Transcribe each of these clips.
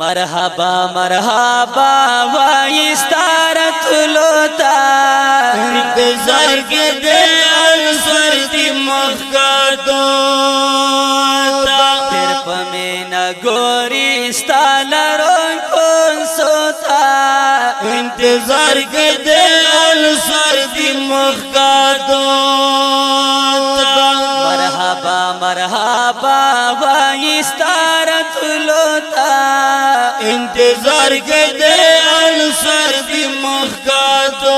مرحبا مرحبا وای ستارت لوتا انتظار کې دې انصر دې مخکاتو تا تر پمنه ګوري ستالرو کون سوتا انتظار کې دې انصر دې مخکاتو مرحبا مرحبا وای ستارت انتظار کې دې انصر دی مخکاتو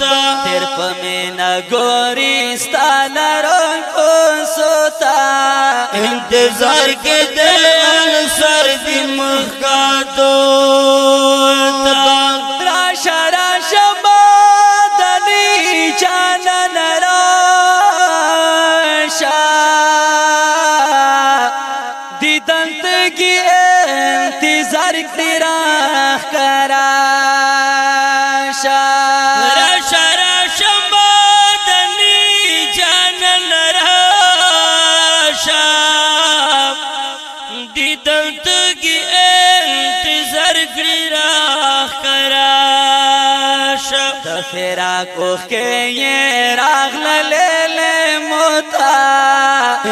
تر پمینا ګوري ستانرو کو سوتا انتظار کې دې انصر دی مخکاتو انتظر گرا کرا سب دسہرا لے موتا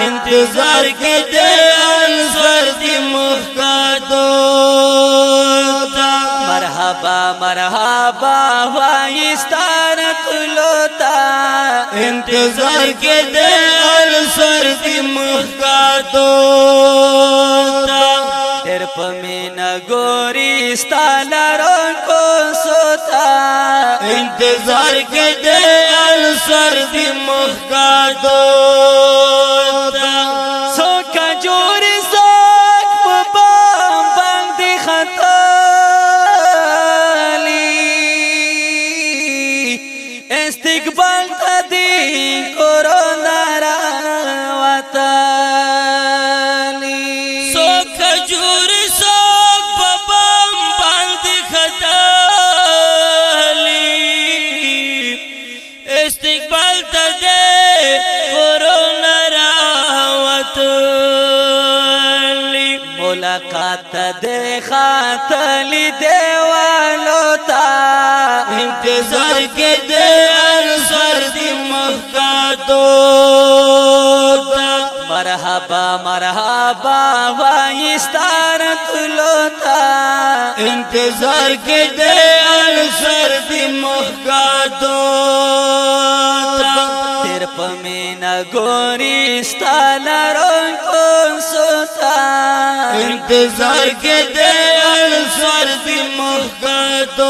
انتظار کے دل سردی محکم مرہبا مرحبا مرحبا وائستان لوتا انتظار کے دل سردی محک پمینا گوری ستالارو کو سوتا انتظار کے دے السر دی مخکا دوتا سوکا جوری سوک مبام بانگ دی خطالی استقبال تدې خاتلې دیوالو تا انتظار کې دې انصر دې مخکاتو تا مرحبا مرحبا وایستار تلو تا انتظار کې دې انصر دې مخکاتو تا تیر پمه نګوري ستالرو انتظار کے دے انصار دی مختتو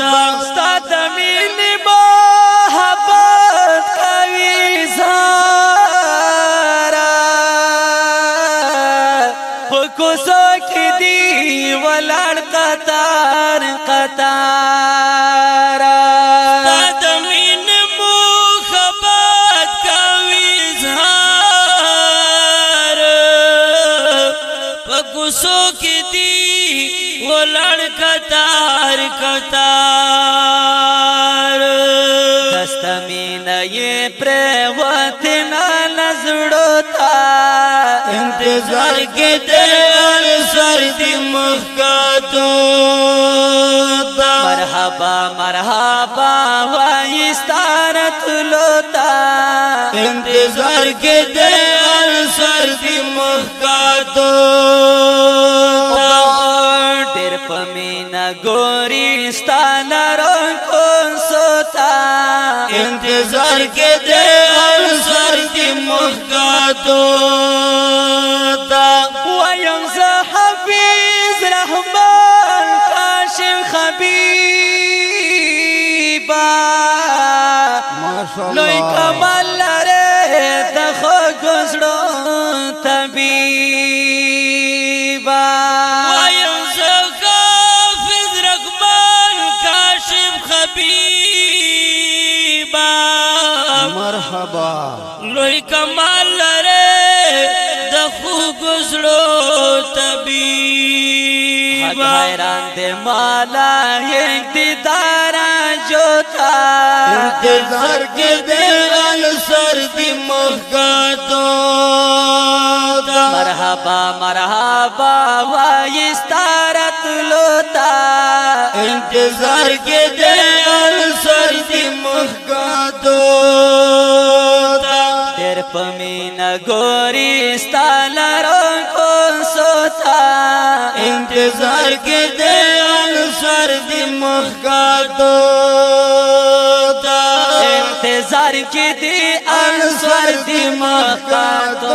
تاستا دمین محبت قوی زارا پکو سوک دی ولان قطار قطار سو کی دی وہ لڑکتار کتار دستمین یہ پریوتنا نزڑو تا انتظار کے دیال سر دی مخکاتو تا مرحبا مرحبا وائستارت لوتا انتظار کے دیال سر دی مخکاتو انتظار کے دے دې سر کی محتاجو تا وایم زه حفیظ رحمان قاسم خبيبا ما شاء الله کمال لره د خو گزرو تبي حیران دې مالا یک دې دارا جو تا کې دې غل سر دې مخاتو مرحبا مرحبا وای ستارت لوتا انتظار کې دې پمین گوری ستا لرون کو سوتا انتظار کے دے انسار دی مخکاتو تا انتظار کے دے انسار دی مخکاتو